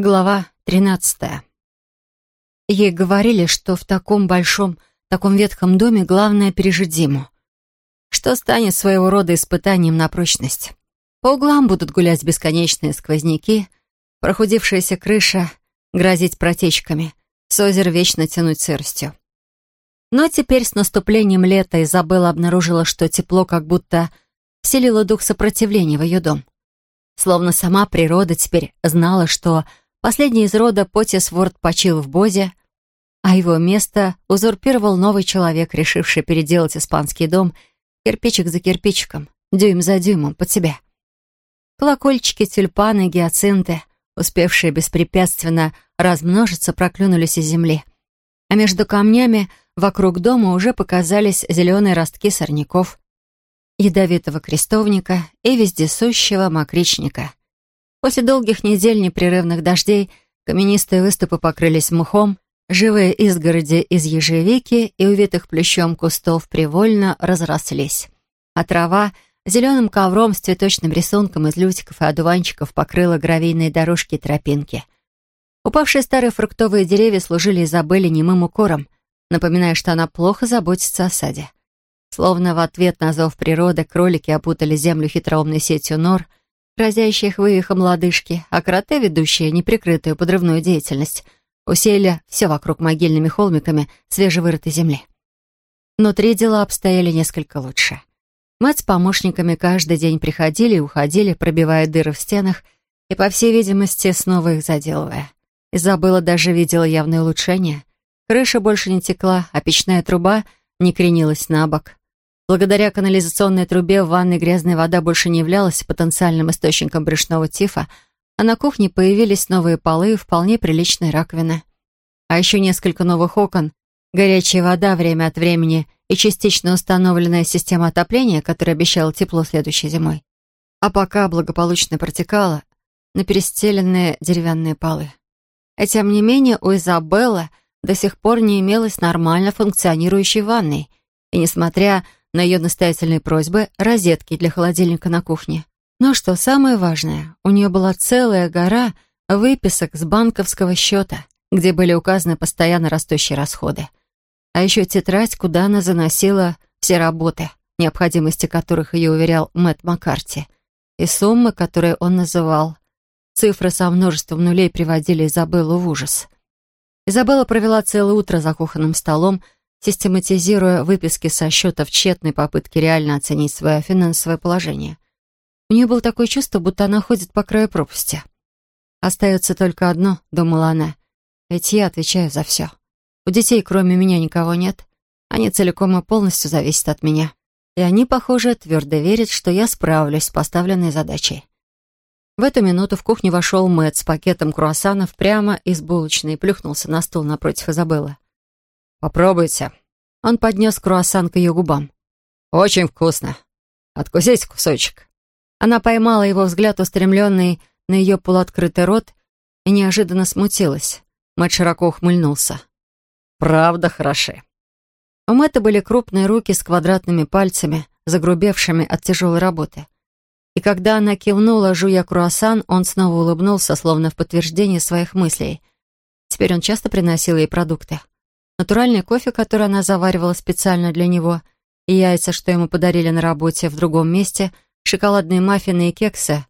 Глава тринадцатая. Ей говорили, что в таком большом, таком ветхом доме главное пережить зиму. Что станет своего рода испытанием на прочность. По углам будут гулять бесконечные сквозняки, прохудившаяся крыша грозить протечками, с озера вечно тянуть сыростью. Но теперь с наступлением лета Изабелла обнаружила, что тепло как будто вселило дух сопротивления в ее дом. Словно сама природа теперь знала, что Последний из рода Потисворд почил в Бозе, а его место узурпировал новый человек, решивший переделать испанский дом кирпичик за кирпичиком, дюйм за дюймом под себя. Колокольчики, тюльпаны, гиацинты, успевшие беспрепятственно размножиться, проклюнулись из земли. А между камнями вокруг дома уже показались зеленые ростки сорняков, ядовитого крестовника и вездесущего мокричника. После долгих недель непрерывных дождей каменистые выступы покрылись мхом, живые изгороди из ежевики и увитых плющом кустов привольно разрослись. А трава зеленым ковром с цветочным рисунком из лютиков и одуванчиков покрыла гравийные дорожки и тропинки. Упавшие старые фруктовые деревья служили Изабелле немым укором, напоминая, что она плохо заботится о саде. Словно в ответ на зов природы кролики опутали землю хитроумной сетью нор — грозящих вывихом лодыжки, а кроте, ведущие неприкрытую подрывную деятельность, усеяли все вокруг могильными холмиками свежевырытой земли. Внутри дела обстояли несколько лучше. Мать с помощниками каждый день приходили и уходили, пробивая дыры в стенах и, по всей видимости, снова их заделывая. Изабелла даже видела явное улучшение. Крыша больше не текла, а печная труба не кренилась на бок. Благодаря канализационной трубе в ванной грязная вода больше не являлась потенциальным источником брюшного тифа, а на кухне появились новые полы и вполне приличные раковины. А еще несколько новых окон, горячая вода время от времени и частично установленная система отопления, которая обещала тепло следующей зимой. А пока благополучно протекала на перестеленные деревянные полы. И тем не менее у Изабеллы до сих пор не имелось нормально функционирующей ванной, и несмотря на ее настоятельные просьбы розетки для холодильника на кухне. Но что самое важное, у нее была целая гора выписок с банковского счета, где были указаны постоянно растущие расходы. А еще тетрадь, куда она заносила все работы, необходимости которых ее уверял Мэтт Маккарти, и суммы, которые он называл. Цифры со множеством нулей приводили Изабеллу в ужас. Изабелла провела целое утро за кухонным столом, систематизируя выписки со счета в тщетной попытке реально оценить свое финансовое положение. У нее было такое чувство, будто она ходит по краю пропасти. «Остается только одно», — думала она, — «ведь я отвечаю за все. У детей кроме меня никого нет. Они целиком и полностью зависят от меня. И они, похоже, твердо верят, что я справлюсь с поставленной задачей». В эту минуту в кухню вошел Мэтт с пакетом круассанов прямо из булочной и плюхнулся на стул напротив Изабеллы. «Попробуйте». Он поднес круассан к ее губам. «Очень вкусно. Откусите кусочек». Она поймала его взгляд, устремленный на ее полуоткрытый рот, и неожиданно смутилась. Мэтт широко ухмыльнулся. «Правда хороши». У Мэтта были крупные руки с квадратными пальцами, загрубевшими от тяжелой работы. И когда она кивнула, жуя круассан, он снова улыбнулся, словно в подтверждение своих мыслей. Теперь он часто приносил ей продукты натуральный кофе, который она заваривала специально для него, и яйца, что ему подарили на работе в другом месте, шоколадные маффины и кексы,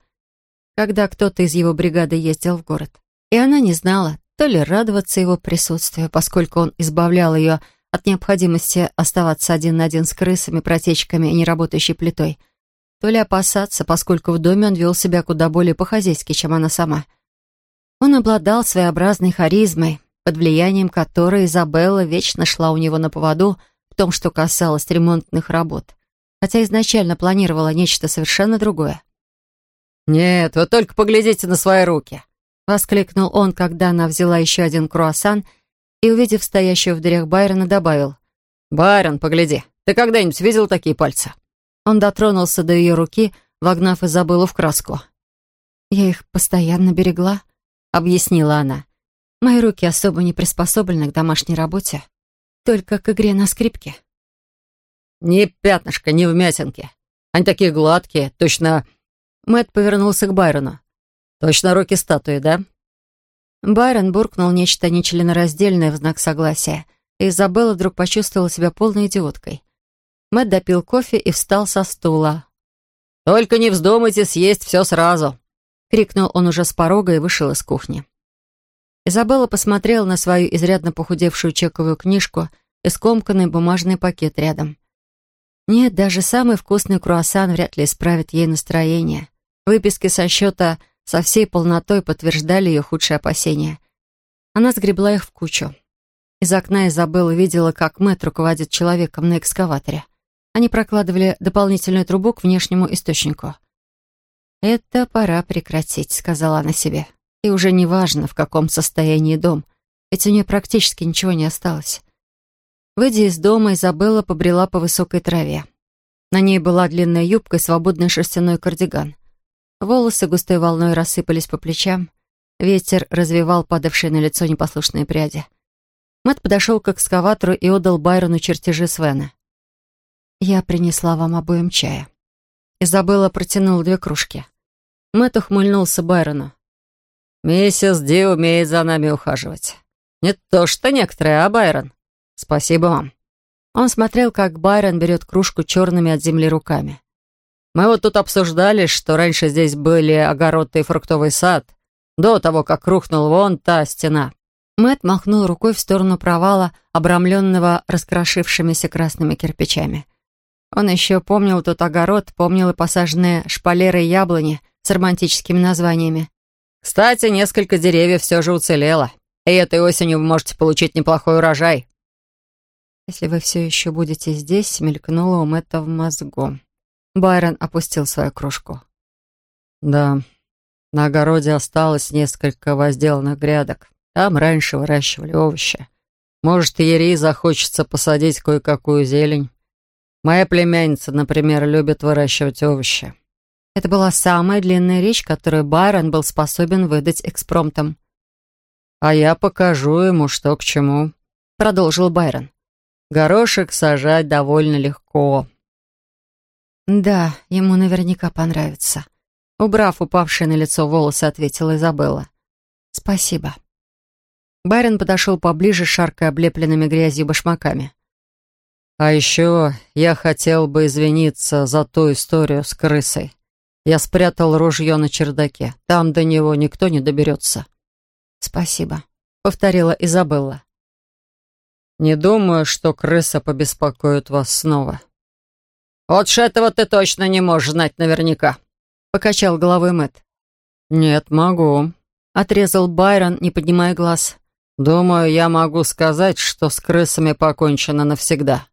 когда кто-то из его бригады ездил в город. И она не знала, то ли радоваться его присутствию, поскольку он избавлял ее от необходимости оставаться один на один с крысами, протечками и неработающей плитой, то ли опасаться, поскольку в доме он вел себя куда более по-хозяйски, чем она сама. Он обладал своеобразной харизмой, под влиянием которой Изабелла вечно шла у него на поводу в том, что касалось ремонтных работ, хотя изначально планировала нечто совершенно другое. «Нет, вы только поглядите на свои руки!» — воскликнул он, когда она взяла еще один круассан и, увидев стоящего в дверях Байрона, добавил. «Байрон, погляди, ты когда-нибудь видел такие пальцы?» Он дотронулся до ее руки, вогнав Изабеллу в краску. «Я их постоянно берегла», — объяснила она. Мои руки особо не приспособлены к домашней работе, только к игре на скрипке. «Ни пятнышка, ни вмятинки. Они такие гладкие, точно...» Мэтт повернулся к Байрону. «Точно руки статуи, да?» Байрон буркнул нечто нечленораздельное в знак согласия, и Изабелла вдруг почувствовала себя полной идиоткой. Мэтт допил кофе и встал со стула. «Только не вздумайте съесть все сразу!» — крикнул он уже с порога и вышел из кухни. Изабелла посмотрела на свою изрядно похудевшую чековую книжку и скомканный бумажный пакет рядом. Нет, даже самый вкусный круассан вряд ли исправит ей настроение. Выписки со счета со всей полнотой подтверждали ее худшие опасения. Она сгребла их в кучу. Из окна Изабелла видела, как Мэтт руководит человеком на экскаваторе. Они прокладывали дополнительную трубу к внешнему источнику. «Это пора прекратить», — сказала она себе. «И уже не важно, в каком состоянии дом, ведь у нее практически ничего не осталось». Выйдя из дома, Изабелла побрела по высокой траве. На ней была длинная юбка и свободный шерстяной кардиган. Волосы густой волной рассыпались по плечам. Ветер развивал падавшие на лицо непослушные пряди. Мэтт подошел к экскаватору и отдал Байрону чертежи Свена. «Я принесла вам обоим чая». Изабелла протянула две кружки. Мэтт ухмыльнулся Байрону. «Миссис Ди умеет за нами ухаживать. Не то что некоторые, а Байрон? Спасибо вам». Он смотрел, как Байрон берет кружку черными от земли руками. Мы вот тут обсуждали, что раньше здесь были огород и фруктовый сад, до того, как рухнул вон та стена». Мэт махнул рукой в сторону провала, обрамленного раскрошившимися красными кирпичами. Он еще помнил тот огород, помнил и посаженные шпалеры и яблони с романтическими названиями. «Кстати, несколько деревьев все же уцелело, и этой осенью вы можете получить неплохой урожай». «Если вы все еще будете здесь», — мелькнуло у Мэтта в мозгу. Байрон опустил свою кружку. «Да, на огороде осталось несколько возделанных грядок. Там раньше выращивали овощи. Может, Ери захочется посадить кое-какую зелень. Моя племянница, например, любит выращивать овощи». Это была самая длинная речь, которую Байрон был способен выдать экспромтом. «А я покажу ему, что к чему», — продолжил Байрон. «Горошек сажать довольно легко. «Да, ему наверняка понравится». Убрав упавшие на лицо волосы, ответила Изабелла. «Спасибо». Барин подошел поближе, шаркая облепленными грязью башмаками. «А еще я хотел бы извиниться за ту историю с крысой. Я спрятал ружье на чердаке. Там до него никто не доберется». «Спасибо», — повторила Изабелла. «Не думаю, что крыса побеспокоит вас снова», «Вот ж этого ты точно не можешь знать наверняка», — покачал головой Мэтт. «Нет, могу», — отрезал Байрон, не поднимая глаз. «Думаю, я могу сказать, что с крысами покончено навсегда».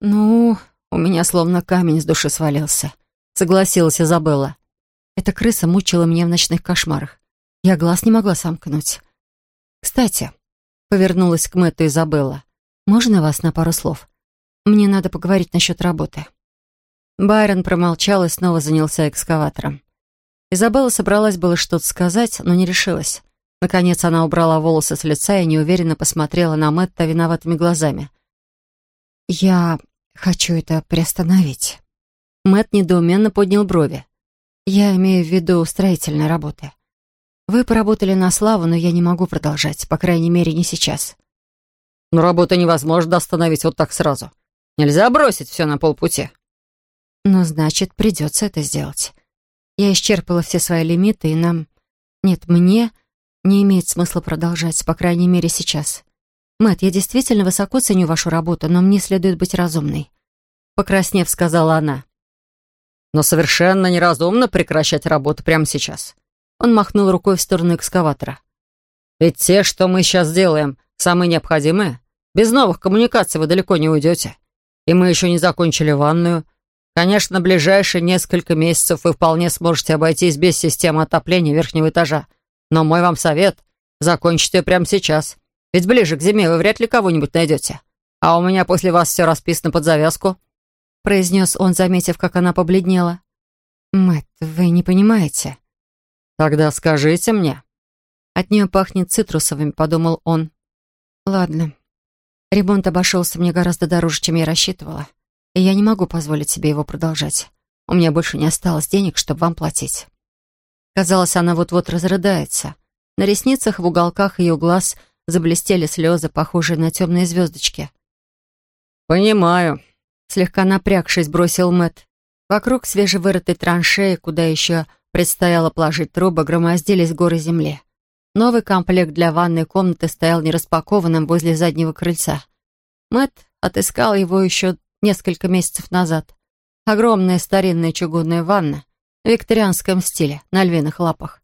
«Ну, у меня словно камень с души свалился», — согласилась Изабелла. «Эта крыса мучила меня в ночных кошмарах. Я глаз не могла сомкнуть. Кстати», — повернулась к Мэтту Изабелла, «можно вас на пару слов?» Мне надо поговорить насчет работы». Байрон промолчал и снова занялся экскаватором. Изабелла собралась было что-то сказать, но не решилась. Наконец она убрала волосы с лица и неуверенно посмотрела на Мэтта виноватыми глазами. «Я хочу это приостановить». Мэтт недоуменно поднял брови. «Я имею в виду строительные работы. Вы поработали на славу, но я не могу продолжать, по крайней мере, не сейчас». «Но работу невозможно остановить вот так сразу. Нельзя бросить все на полпути. Ну, значит, придется это сделать. Я исчерпала все свои лимиты, и нам... Нет, мне не имеет смысла продолжать, по крайней мере, сейчас. Мэт, я действительно высоко ценю вашу работу, но мне следует быть разумной. Покраснев, сказала она. Но совершенно неразумно прекращать работу прямо сейчас. Он махнул рукой в сторону экскаватора. Ведь те, что мы сейчас делаем, самые необходимые. Без новых коммуникаций вы далеко не уйдете. И мы еще не закончили ванную. Конечно, ближайшие несколько месяцев вы вполне сможете обойтись без системы отопления верхнего этажа. Но мой вам совет — закончите прямо сейчас. Ведь ближе к зиме вы вряд ли кого-нибудь найдете. А у меня после вас все расписано под завязку», — произнес он, заметив, как она побледнела. «Мэтт, вы не понимаете». «Тогда скажите мне». «От нее пахнет цитрусовыми», — подумал он. «Ладно, Ремонт обошелся мне гораздо дороже, чем я рассчитывала, и я не могу позволить себе его продолжать. У меня больше не осталось денег, чтобы вам платить». Казалось, она вот-вот разрыдается. На ресницах в уголках ее глаз заблестели слезы, похожие на темные звездочки. «Понимаю», — слегка напрягшись, бросил Мэт. Вокруг свежевырытой траншеи, куда еще предстояло положить трубы, громоздились горы земли. Новый комплект для ванной комнаты стоял нераспакованным возле заднего крыльца. Мэт отыскал его еще несколько месяцев назад. Огромная старинная чугунная ванна в викторианском стиле, на львиных лапах.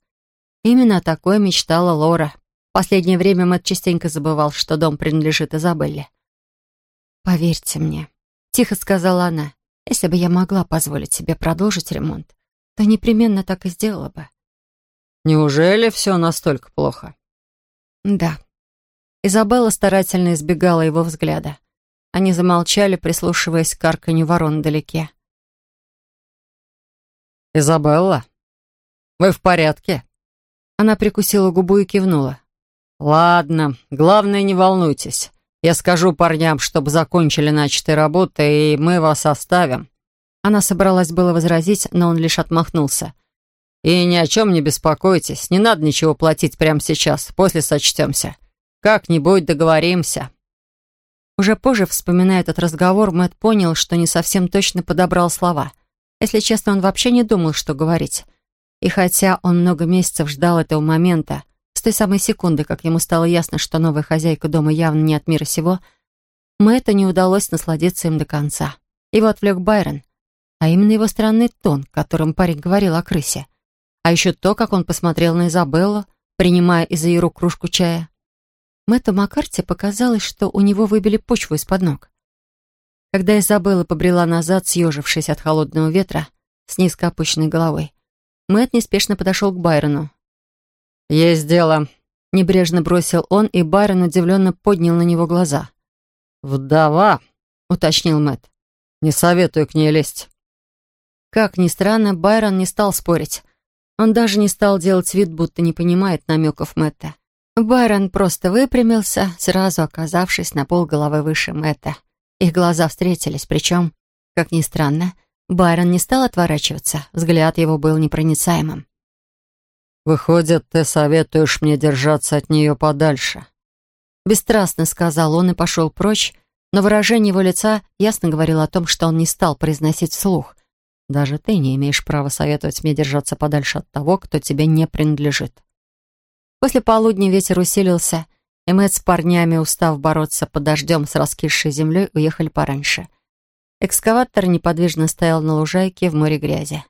Именно такое мечтала Лора. В последнее время Мэтт частенько забывал, что дом принадлежит Изабелле. «Поверьте мне», — тихо сказала она, «если бы я могла позволить себе продолжить ремонт, то непременно так и сделала бы». «Неужели все настолько плохо?» «Да». Изабелла старательно избегала его взгляда. Они замолчали, прислушиваясь к карканью ворон вдалеке. «Изабелла, вы в порядке?» Она прикусила губу и кивнула. «Ладно, главное, не волнуйтесь. Я скажу парням, чтобы закончили начатые работы, и мы вас оставим». Она собралась было возразить, но он лишь отмахнулся. «И ни о чем не беспокойтесь. Не надо ничего платить прямо сейчас. После сочтемся. Как-нибудь договоримся». Уже позже, вспоминая этот разговор, Мэтт понял, что не совсем точно подобрал слова. Если честно, он вообще не думал, что говорить. И хотя он много месяцев ждал этого момента, с той самой секунды, как ему стало ясно, что новая хозяйка дома явно не от мира сего, Мэтту не удалось насладиться им до конца. Его отвлек Байрон, а именно его странный тон, которым парень говорил о крысе. А еще то, как он посмотрел на Изабеллу, принимая из-за ее рук кружку чая. Мэтту Маккарти показалось, что у него выбили почву из-под ног. Когда Изабелла побрела назад, съежившись от холодного ветра, с низко опущенной головой, Мэтт неспешно подошел к Байрону. «Есть дело», — небрежно бросил он, и Байрон удивленно поднял на него глаза. «Вдова», — уточнил Мэтт. «Не советую к ней лезть». Как ни странно, Байрон не стал спорить. Он даже не стал делать вид, будто не понимает намеков Мэтта. Байрон просто выпрямился, сразу оказавшись на полголовы выше Мэтта. Их глаза встретились, причем, как ни странно, Байрон не стал отворачиваться, взгляд его был непроницаемым. «Выходит, ты советуешь мне держаться от нее подальше?» Бесстрастно сказал он и пошел прочь, но выражение его лица ясно говорило о том, что он не стал произносить вслух. «Даже ты не имеешь права советовать мне держаться подальше от того, кто тебе не принадлежит». После полудня ветер усилился, и Мэтт с парнями, устав бороться под дождем с раскисшей землей, уехали пораньше — Экскаватор неподвижно стоял на лужайке в море грязи.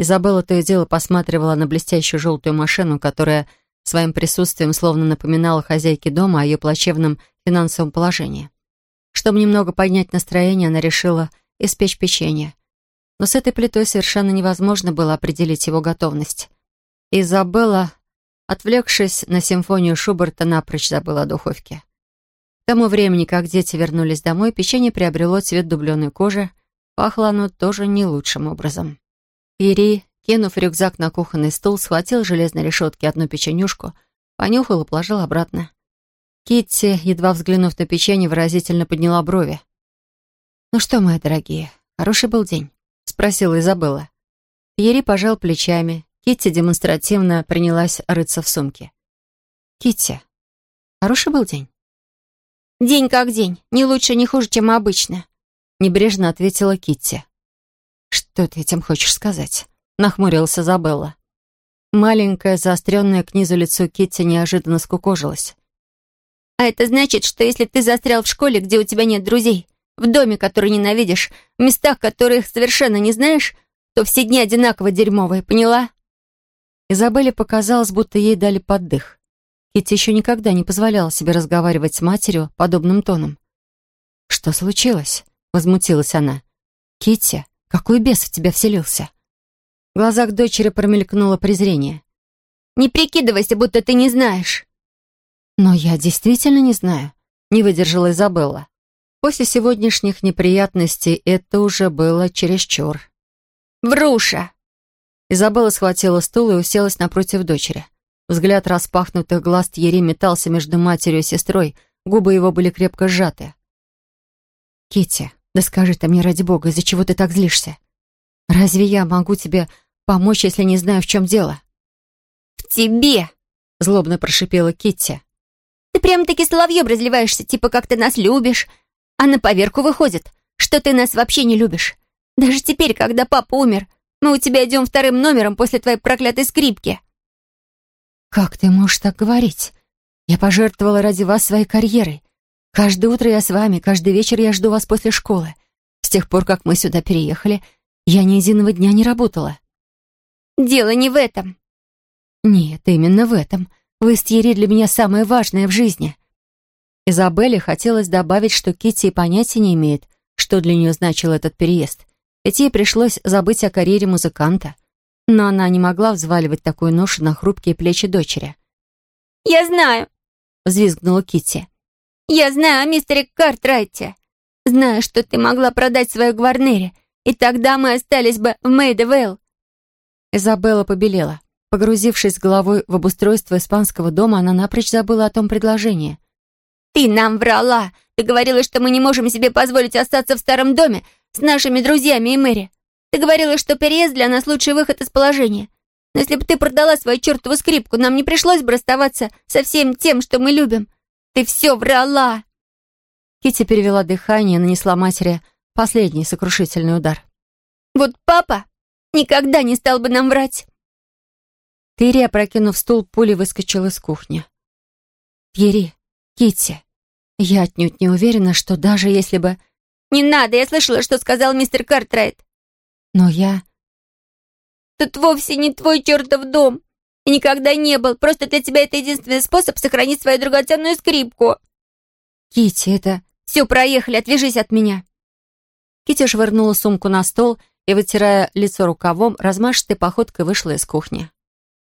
Изабелла то и дело посматривала на блестящую желтую машину, которая своим присутствием словно напоминала хозяйке дома о ее плачевном финансовом положении. Чтобы немного поднять настроение, она решила испечь печенье. Но с этой плитой совершенно невозможно было определить его готовность. Изабелла, отвлекшись на симфонию Шуберта, напрочь забыла о духовке. К тому времени, как дети вернулись домой, печенье приобрело цвет дубленой кожи. Пахло оно тоже не лучшим образом. Ири, кинув рюкзак на кухонный стул, схватил железной решетки одну печенюшку, понюхал и положил обратно. Китти, едва взглянув на печенье, выразительно подняла брови. «Ну что, мои дорогие, хороший был день?» — спросила Изабелла. Пьери пожал плечами. Китти демонстративно принялась рыться в сумке. «Китти, хороший был день?» «День как день. Не лучше, не хуже, чем обычно», — небрежно ответила Китти. «Что ты этим хочешь сказать?» — нахмурилась Изабелла. Маленькое, заостренное к низу лицо Китти неожиданно скукожилось. «А это значит, что если ты застрял в школе, где у тебя нет друзей, в доме, который ненавидишь, в местах, которых совершенно не знаешь, то все дни одинаково дерьмовые, поняла?» Изабелле показалось, будто ей дали поддых. Китти еще никогда не позволяла себе разговаривать с матерью подобным тоном. «Что случилось?» — возмутилась она. «Китти, какой бес в тебя вселился?» В глазах дочери промелькнуло презрение. «Не прикидывайся, будто ты не знаешь». «Но я действительно не знаю», — не выдержала Изабелла. После сегодняшних неприятностей это уже было чересчур. «Вруша!» Изабелла схватила стул и уселась напротив дочери. Взгляд распахнутых глаз Тьерри метался между матерью и сестрой, губы его были крепко сжаты. Кити, да скажи ты мне ради бога, из-за чего ты так злишься? Разве я могу тебе помочь, если не знаю, в чем дело?» «В тебе!» — злобно прошипела Китти. «Ты прям-таки соловьем разливаешься, типа как ты нас любишь. А на поверку выходит, что ты нас вообще не любишь. Даже теперь, когда папа умер, мы у тебя идем вторым номером после твоей проклятой скрипки». «Как ты можешь так говорить? Я пожертвовала ради вас своей карьерой. Каждое утро я с вами, каждый вечер я жду вас после школы. С тех пор, как мы сюда переехали, я ни единого дня не работала». «Дело не в этом». «Нет, именно в этом. Вы с Тьерри для меня самое важное в жизни». Изабелле хотелось добавить, что Китти понятия не имеет, что для нее значил этот переезд. Ведь ей пришлось забыть о карьере музыканта. Но она не могла взваливать такую ношу на хрупкие плечи дочери. «Я знаю», — взвизгнула Китти. «Я знаю о мистере Картрайте. Знаю, что ты могла продать свою Гварнере, и тогда мы остались бы в Мейдевейл». Изабелла побелела. Погрузившись головой в обустройство испанского дома, она напрочь забыла о том предложении. «Ты нам врала! Ты говорила, что мы не можем себе позволить остаться в старом доме с нашими друзьями и Мэри. Ты говорила, что переезд для нас лучший выход из положения. Но если бы ты продала свою чертову скрипку, нам не пришлось бы расставаться со всем тем, что мы любим. Ты все врала!» Кити перевела дыхание и нанесла матери последний сокрушительный удар. «Вот папа никогда не стал бы нам врать!» Тыри, опрокинув стул, пулей выскочил из кухни. «Тьерри, Китти, я отнюдь не уверена, что даже если бы...» «Не надо, я слышала, что сказал мистер Картрайт». «Но я...» Тут вовсе не твой чертов дом. И никогда не был. Просто для тебя это единственный способ сохранить свою драгоценную скрипку. Кити, это... Все, проехали, отвяжись от меня. Кити швырнула сумку на стол и, вытирая лицо рукавом, размашистой походкой вышла из кухни.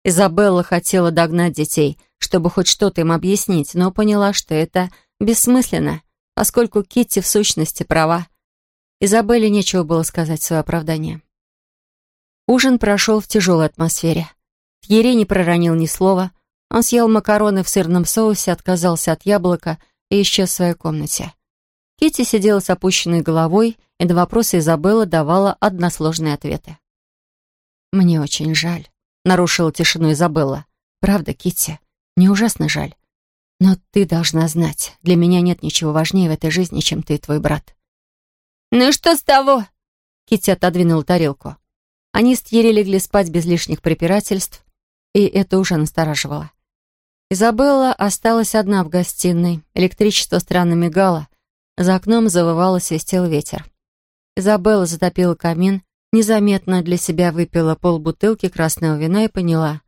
Изабелла хотела догнать детей, чтобы хоть что-то им объяснить, но поняла, что это бессмысленно, поскольку Китти в сущности права. Изабелле нечего было сказать в свое оправдание. Ужин прошел в тяжелой атмосфере. Тьерри не проронил ни слова. Он съел макароны в сырном соусе, отказался от яблока и исчез в своей комнате. Китти сидела с опущенной головой и на вопросы Изабелла давала односложные ответы. «Мне очень жаль», — нарушила тишину Изабелла. «Правда, Китти, мне ужасно жаль. Но ты должна знать, для меня нет ничего важнее в этой жизни, чем ты и твой брат». «Ну и что с того?» Китти отодвинула тарелку. Они с Тьерри легли спать без лишних препирательств, и это уже настораживало. Изабелла осталась одна в гостиной. Электричество странно мигало. За окном завывал и свистел ветер. Изабелла затопила камин, незаметно для себя выпила полбутылки красного вина и поняла.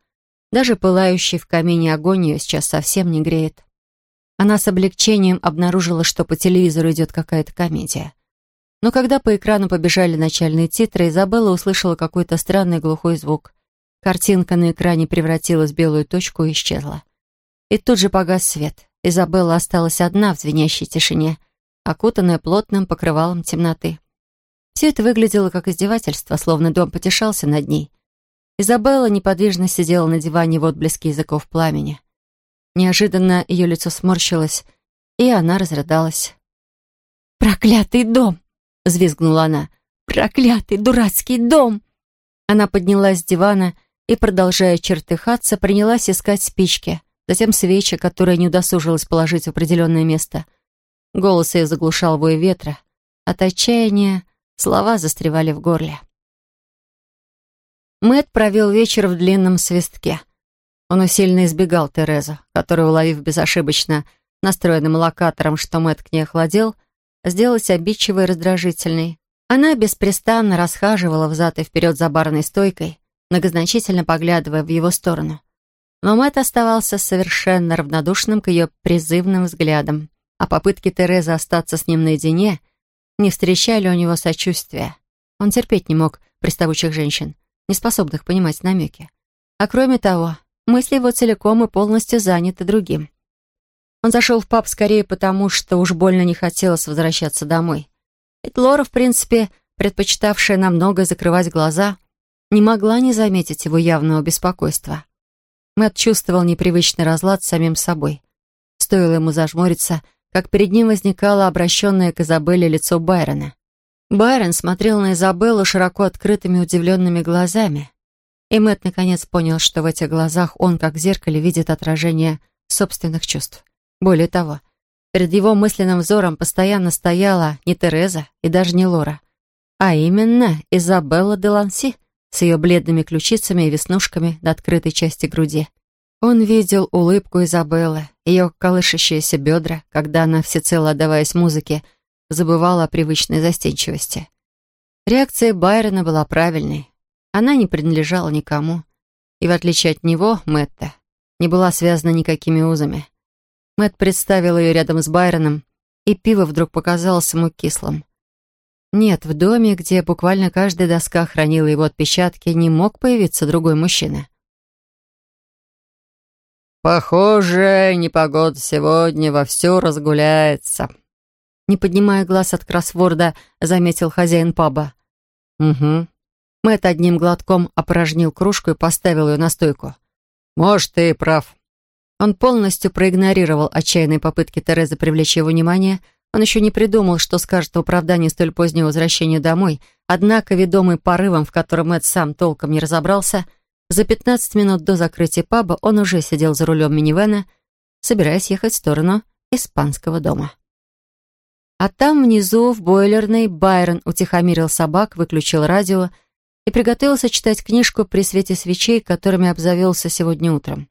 Даже пылающий в камине огонь ее сейчас совсем не греет. Она с облегчением обнаружила, что по телевизору идет какая-то комедия. Но когда по экрану побежали начальные титры, Изабелла услышала какой-то странный глухой звук. Картинка на экране превратилась в белую точку и исчезла. И тут же погас свет. Изабелла осталась одна в звенящей тишине, окутанная плотным покрывалом темноты. Все это выглядело как издевательство, словно дом потешался над ней. Изабелла неподвижно сидела на диване в отблеске языков пламени. Неожиданно ее лицо сморщилось, и она разрыдалась. «Проклятый дом!» — взвизгнула она. «Проклятый дурацкий дом!» Она поднялась с дивана и, продолжая чертыхаться, принялась искать спички, затем свечи, которые не удосужилась положить в определенное место. Голос ее заглушал вой ветра. От отчаяния слова застревали в горле. Мэт провел вечер в длинном свистке. Он усиленно избегал Терезу, которую, уловив безошибочно настроенным локатором, что Мэт к ней охладел, — сделалась обидчивой и раздражительной. Она беспрестанно расхаживала взад и вперед за барной стойкой, многозначительно поглядывая в его сторону. Но Мэтт оставался совершенно равнодушным к ее призывным взглядам, а попытки Терезы остаться с ним наедине не встречали у него сочувствия. Он терпеть не мог приставучих женщин, не способных понимать намеки. А кроме того, мысли его целиком и полностью заняты другим. Он зашел в паб скорее потому, что уж больно не хотелось возвращаться домой. Ведь Лора, в принципе, предпочитавшая намного закрывать глаза, не могла не заметить его явного беспокойства. Мэтт чувствовал непривычный разлад с самим собой. Стоило ему зажмуриться, как перед ним возникало обращенное к Изабелле лицо Байрона. Байрон смотрел на Изабеллу широко открытыми удивленными глазами. И Мэтт наконец понял, что в этих глазах он, как в зеркале, видит отражение собственных чувств. Более того, перед его мысленным взором постоянно стояла не Тереза и даже не Лора, а именно Изабелла де Ланси с ее бледными ключицами и веснушками на открытой части груди. Он видел улыбку Изабеллы, ее колышащиеся бедра, когда она, всецело отдаваясь музыке, забывала о привычной застенчивости. Реакция Байрона была правильной. Она не принадлежала никому. И в отличие от него, Мэтта, не была связана никакими узами. Мэтт представил ее рядом с Байроном, и пиво вдруг показалось ему кислым. Нет, в доме, где буквально каждая доска хранила его отпечатки, не мог появиться другой мужчина. «Похоже, непогода сегодня вовсю разгуляется», не поднимая глаз от кроссворда, заметил хозяин паба. «Угу». Мэтт одним глотком опорожнил кружку и поставил ее на стойку. «Может, ты и прав». Он полностью проигнорировал отчаянные попытки Терезы привлечь его внимание. Он еще не придумал, что скажет в оправдании столь позднего возвращения домой. Однако, ведомый порывом, в котором Мэтт сам толком не разобрался, за 15 минут до закрытия паба он уже сидел за рулем минивэна, собираясь ехать в сторону испанского дома. А там внизу, в бойлерной, Байрон утихомирил собак, выключил радио и приготовился читать книжку при свете свечей, которыми обзавелся сегодня утром.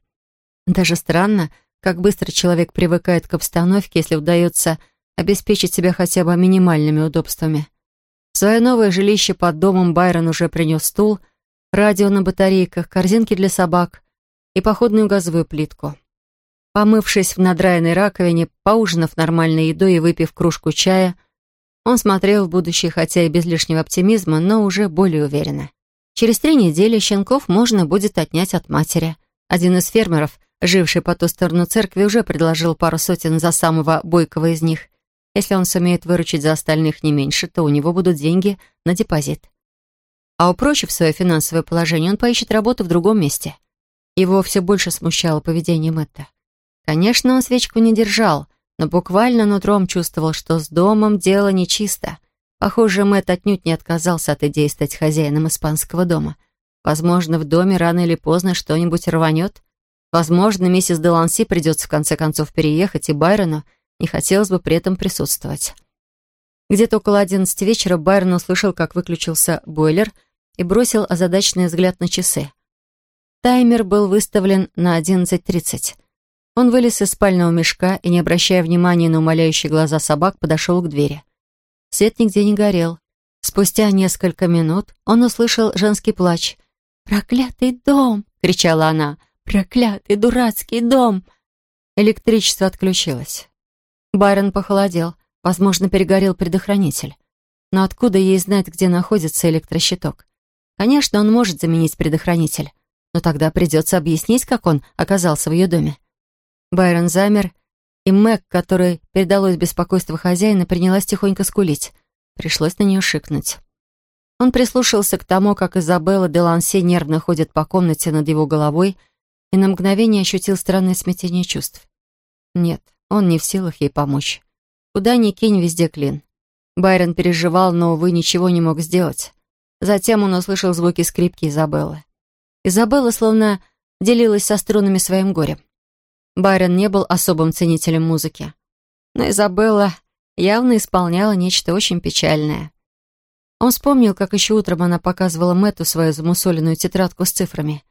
Даже странно, как быстро человек привыкает к обстановке, если удается обеспечить себя хотя бы минимальными удобствами. В свое новое жилище под домом Байрон уже принес стул, радио на батарейках, корзинки для собак и походную газовую плитку. Помывшись в надраенной раковине, поужинав нормальной едой и выпив кружку чая, он смотрел в будущее, хотя и без лишнего оптимизма, но уже более уверенно. Через три недели щенков можно будет отнять от матери. Один из фермеров, живший по ту сторону церкви, уже предложил пару сотен за самого бойкого из них. Если он сумеет выручить за остальных не меньше, то у него будут деньги на депозит. А упрочив свое финансовое положение, он поищет работу в другом месте. Его все больше смущало поведение Мэтта. Конечно, он свечку не держал, но буквально нутром чувствовал, что с домом дело нечисто. Похоже, Мэтт отнюдь не отказался от идеи стать хозяином испанского дома. Возможно, в доме рано или поздно что-нибудь рванет. Возможно, миссис Деланси придется в конце концов переехать, и Байрону не хотелось бы при этом присутствовать. Где-то около одиннадцати вечера Байрон услышал, как выключился бойлер, и бросил озадаченный взгляд на часы. Таймер был выставлен на одиннадцать тридцать. Он вылез из спального мешка и, не обращая внимания на умоляющие глаза собак, подошел к двери. Свет нигде не горел. Спустя несколько минут он услышал женский плач. «Проклятый дом!» — кричала она. «Проклятый дурацкий дом!» Электричество отключилось. Байрон похолодел. Возможно, перегорел предохранитель. Но откуда ей знать, где находится электрощиток? Конечно, он может заменить предохранитель, но тогда придется объяснить, как он оказался в ее доме. Байрон замер, и Мэг, которой передалось беспокойство хозяина, принялась тихонько скулить. Пришлось на нее шикнуть. Он прислушался к тому, как Изабелла де Лансе нервно ходит по комнате над его головой, и на мгновение ощутил странное смятение чувств. Нет, он не в силах ей помочь. Куда ни кинь, везде клин. Байрон переживал, но, увы, ничего не мог сделать. Затем он услышал звуки скрипки Изабеллы. Изабелла словно делилась со струнами своим горем. Байрон не был особым ценителем музыки. Но Изабелла явно исполняла нечто очень печальное. Он вспомнил, как еще утром она показывала Мэтту свою замусоленную тетрадку с цифрами.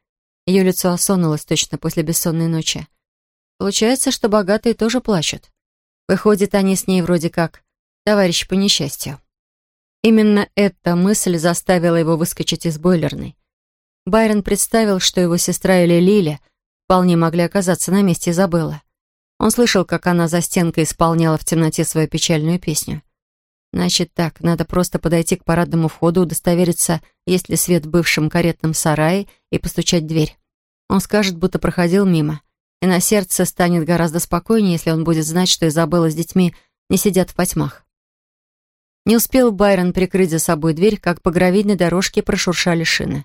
Ее лицо осунулось точно после бессонной ночи. Получается, что богатые тоже плачут. Выходит, они с ней вроде как товарищи по несчастью. Именно эта мысль заставила его выскочить из бойлерной. Байрон представил, что его сестра или Лиля вполне могли оказаться на месте Изабеллы. Он слышал, как она за стенкой исполняла в темноте свою печальную песню. Значит так, надо просто подойти к парадному входу, удостовериться, есть ли свет в бывшем каретном сарае, и постучать в дверь. Он скажет, будто проходил мимо, и на сердце станет гораздо спокойнее, если он будет знать, что Изабелла с детьми не сидят в потьмах. Не успел Байрон прикрыть за собой дверь, как по гравийной дорожке прошуршали шины.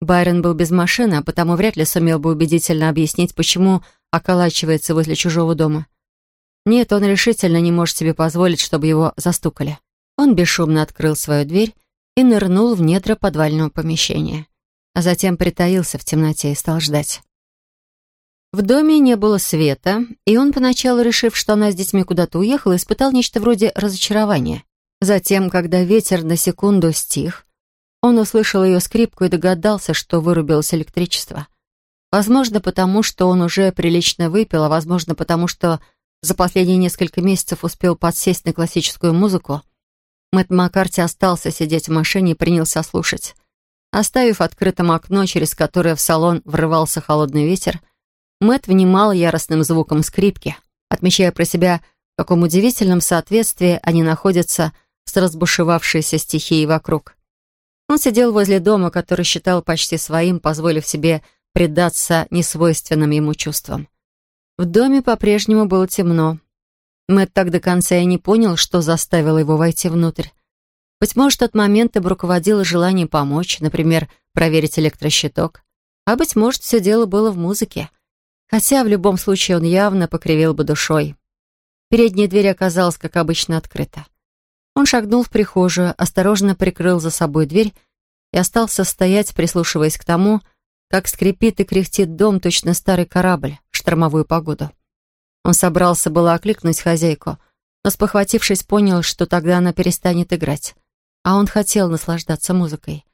Байрон был без машины, а потому вряд ли сумел бы убедительно объяснить, почему околачивается возле чужого дома. Нет, он решительно не может себе позволить, чтобы его застукали. Он бесшумно открыл свою дверь и нырнул в недра подвального помещения. а затем притаился в темноте и стал ждать. В доме не было света, и он, поначалу решив, что она с детьми куда-то уехала, испытал нечто вроде разочарования. Затем, когда ветер на секунду стих, он услышал ее скрипку и догадался, что вырубилось электричество. Возможно, потому что он уже прилично выпил, а возможно, потому что за последние несколько месяцев успел подсесть на классическую музыку. Мэтт Маккарти остался сидеть в машине и принялся слушать. Оставив открытым окно, через которое в салон врывался холодный ветер, Мэт внимал яростным звуком скрипки, отмечая про себя, в каком удивительном соответствии они находятся с разбушевавшейся стихией вокруг. Он сидел возле дома, который считал почти своим, позволив себе предаться несвойственным ему чувствам. В доме по-прежнему было темно. Мэтт так до конца и не понял, что заставило его войти внутрь. Быть может, от момента руководило желание помочь, например, проверить электрощиток. А быть может, все дело было в музыке. Хотя в любом случае он явно покривил бы душой. Передняя дверь оказалась, как обычно, открыта. Он шагнул в прихожую, осторожно прикрыл за собой дверь и остался стоять, прислушиваясь к тому, как скрипит и кряхтит дом точно старый корабль в штормовую погоду. Он собрался было окликнуть хозяйку, но, спохватившись, понял, что тогда она перестанет играть. А он хотел наслаждаться музыкой.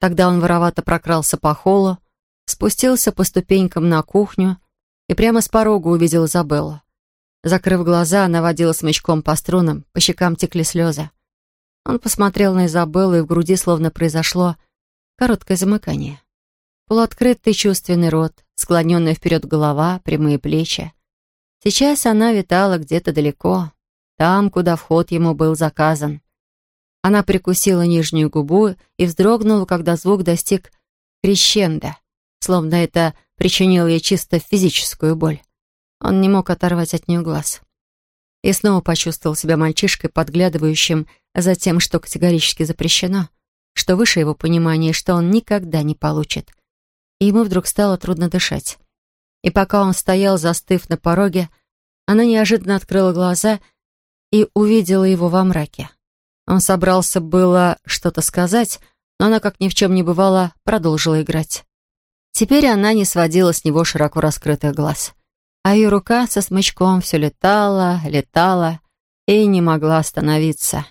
Тогда он воровато прокрался по холлу, спустился по ступенькам на кухню и прямо с порога увидел Изабеллу. Закрыв глаза, она водила смычком по струнам, по щекам текли слезы. Он посмотрел на Изабеллу, и в груди словно произошло короткое замыкание. Полуоткрытый чувственный рот, склоненная вперед голова, прямые плечи. Сейчас она витала где-то далеко, там, куда вход ему был заказан. Она прикусила нижнюю губу и вздрогнула, когда звук достиг крещенда, словно это причинило ей чисто физическую боль. Он не мог оторвать от нее глаз. И снова почувствовал себя мальчишкой, подглядывающим за тем, что категорически запрещено, что выше его понимания, что он никогда не получит. И ему вдруг стало трудно дышать. И пока он стоял, застыв на пороге, она неожиданно открыла глаза и увидела его во мраке. Он собрался было что-то сказать, но она, как ни в чем не бывало, продолжила играть. Теперь она не сводила с него широко раскрытых глаз. А ее рука со смычком все летала, летала и не могла остановиться.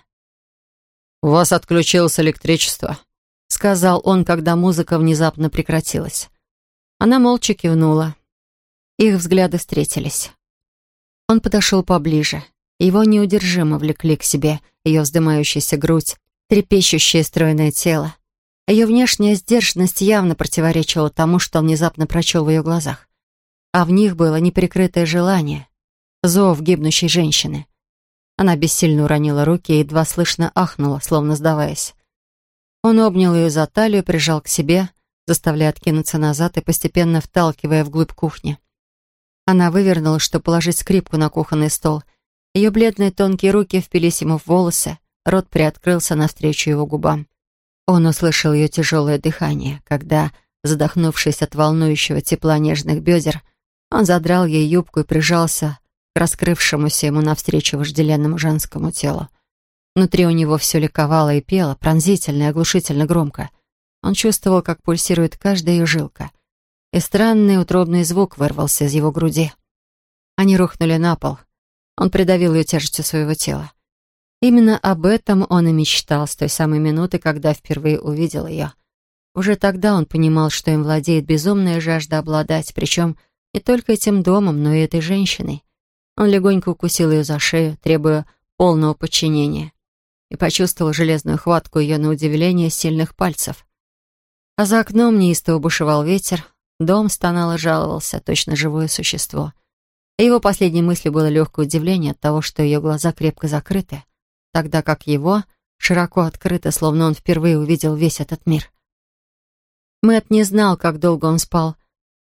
«У вас отключилось электричество», — сказал он, когда музыка внезапно прекратилась. Она молча кивнула. Их взгляды встретились. Он подошел поближе. Его неудержимо влекли к себе ее вздымающаяся грудь, трепещущее стройное тело. Ее внешняя сдержанность явно противоречила тому, что он внезапно прочел в ее глазах. А в них было неприкрытое желание, зов гибнущей женщины. Она бессильно уронила руки и едва слышно ахнула, словно сдаваясь. Он обнял ее за талию, прижал к себе, заставляя откинуться назад и постепенно вталкивая вглубь кухни. Она вывернула, чтобы положить скрипку на кухонный стол — ее бледные тонкие руки впились ему в волосы, рот приоткрылся навстречу его губам. Он услышал ее тяжелое дыхание, когда, задохнувшись от волнующего тепла нежных бедер, он задрал ей юбку и прижался к раскрывшемуся ему навстречу вожделенному женскому телу. Внутри у него все ликовало и пело, пронзительно и оглушительно громко. Он чувствовал, как пульсирует каждая ее жилка. И странный утробный звук вырвался из его груди. Они рухнули на пол — он придавил ее тяжестью своего тела. Именно об этом он и мечтал с той самой минуты, когда впервые увидел ее. Уже тогда он понимал, что им владеет безумная жажда обладать, причем не только этим домом, но и этой женщиной. Он легонько укусил ее за шею, требуя полного подчинения, и почувствовал железную хватку ее на удивление сильных пальцев. А за окном неистово бушевал ветер, дом стонал и жаловался, точно живое существо — его последней мыслью было легкое удивление от того, что ее глаза крепко закрыты, тогда как его широко открыты, словно он впервые увидел весь этот мир. Мэт не знал, как долго он спал,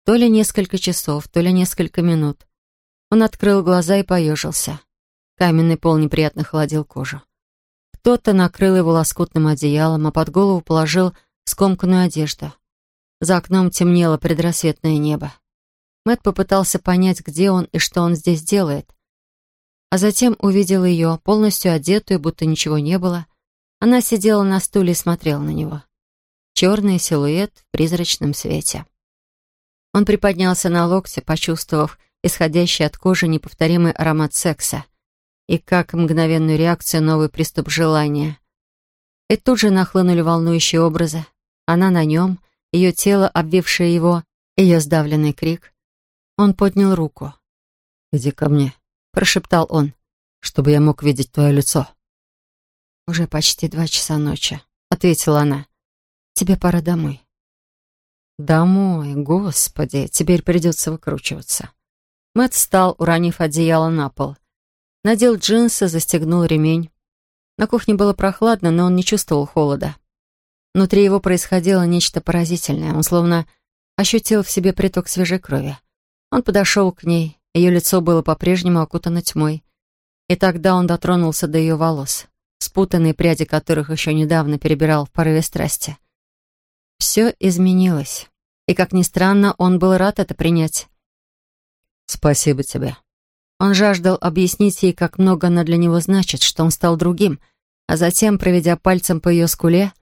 то ли несколько часов, то ли несколько минут. Он открыл глаза и поежился. Каменный пол неприятно холодил кожу. Кто-то накрыл его лоскутным одеялом, а под голову положил скомканную одежду. За окном темнело предрассветное небо. Мэт попытался понять, где он и что он здесь делает. А затем увидел ее, полностью одетую, будто ничего не было. Она сидела на стуле и смотрела на него. черный силуэт в призрачном свете. Он приподнялся на локте, почувствовав исходящий от кожи неповторимый аромат секса и как мгновенную реакцию новый приступ желания. И тут же нахлынули волнующие образы. Она на нем, ее тело, обвившее его, ее сдавленный крик. Он поднял руку. «Иди ко мне», — прошептал он, — «чтобы я мог видеть твое лицо». «Уже почти два часа ночи», — ответила она. «Тебе пора домой». «Домой, господи, теперь придется выкручиваться». Мэтт встал, уронив одеяло на пол. Надел джинсы, застегнул ремень. На кухне было прохладно, но он не чувствовал холода. Внутри его происходило нечто поразительное. Он словно ощутил в себе приток свежей крови. Он подошел к ней, ее лицо было по-прежнему окутано тьмой. И тогда он дотронулся до ее волос, спутанные пряди которых еще недавно перебирал в порыве страсти. Все изменилось. И, как ни странно, он был рад это принять. «Спасибо тебе». Он жаждал объяснить ей, как много она для него значит, что он стал другим, а затем, проведя пальцем по ее скуле,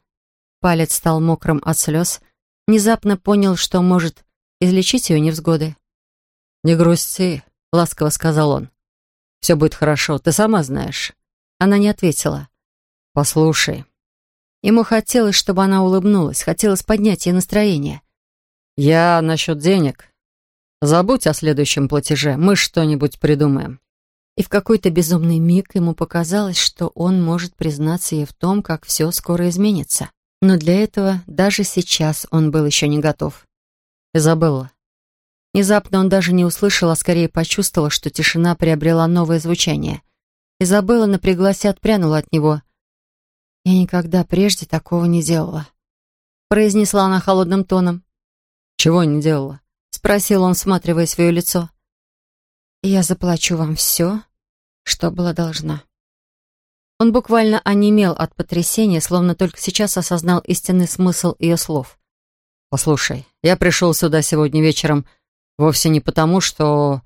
палец стал мокрым от слез, внезапно понял, что может излечить ее невзгоды. «Не грусти», — ласково сказал он. «Все будет хорошо, ты сама знаешь». Она не ответила. «Послушай». Ему хотелось, чтобы она улыбнулась, хотелось поднять ей настроение. «Я насчет денег. Забудь о следующем платеже, мы что-нибудь придумаем». И в какой-то безумный миг ему показалось, что он может признаться ей в том, как все скоро изменится. Но для этого даже сейчас он был еще не готов. «Изабелла». Внезапно он даже не услышал, а скорее почувствовал, что тишина приобрела новое звучание. Изабелла напряглась и отпрянула от него. «Я никогда прежде такого не делала», — произнесла она холодным тоном. «Чего не делала?» — спросил он, всматриваясь в ее лицо. «Я заплачу вам все, что была должна». Он буквально онемел от потрясения, словно только сейчас осознал истинный смысл ее слов. «Послушай, я пришел сюда сегодня вечером вовсе не потому, что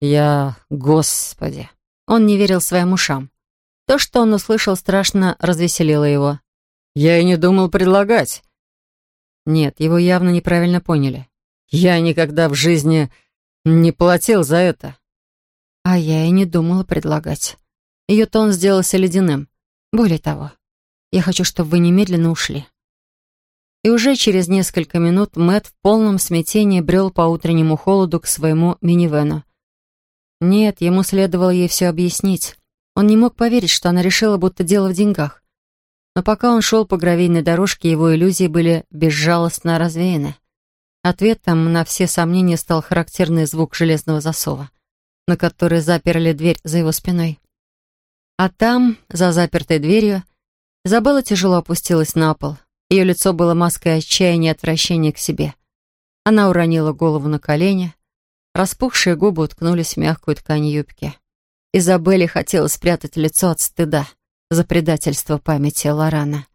я... Господи!» Он не верил своим ушам. То, что он услышал, страшно развеселило его. «Я и не думал предлагать». Нет, его явно неправильно поняли. Я никогда в жизни не платил за это. А я и не думала предлагать. Ее тон сделался ледяным. Более того, я хочу, чтобы вы немедленно ушли. И уже через несколько минут Мэт в полном смятении брел по утреннему холоду к своему минивену. Нет, ему следовало ей все объяснить. Он не мог поверить, что она решила, будто дело в деньгах. Но пока он шел по гравийной дорожке, его иллюзии были безжалостно развеяны. Ответом на все сомнения стал характерный звук железного засова, на который заперли дверь за его спиной. А там, за запертой дверью, Изабелла тяжело опустилась на пол. Ее лицо было маской отчаяния и отвращения к себе. Она уронила голову на колени, распухшие губы уткнулись в мягкую ткань юбки. Изабелле хотелось спрятать лицо от стыда за предательство памяти Лорана.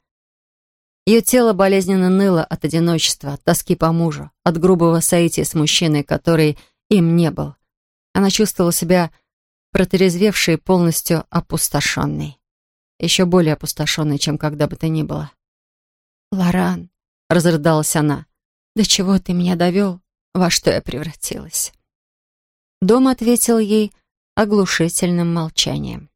Ее тело болезненно ныло от одиночества, от тоски по мужу, от грубого соития с мужчиной, который им не был. Она чувствовала себя протрезвевшей полностью опустошенной. Еще более опустошенной, чем когда бы то ни было. «Лоран», — разрыдалась она, — «до чего ты меня довел? Во что я превратилась?» Дом ответил ей оглушительным молчанием.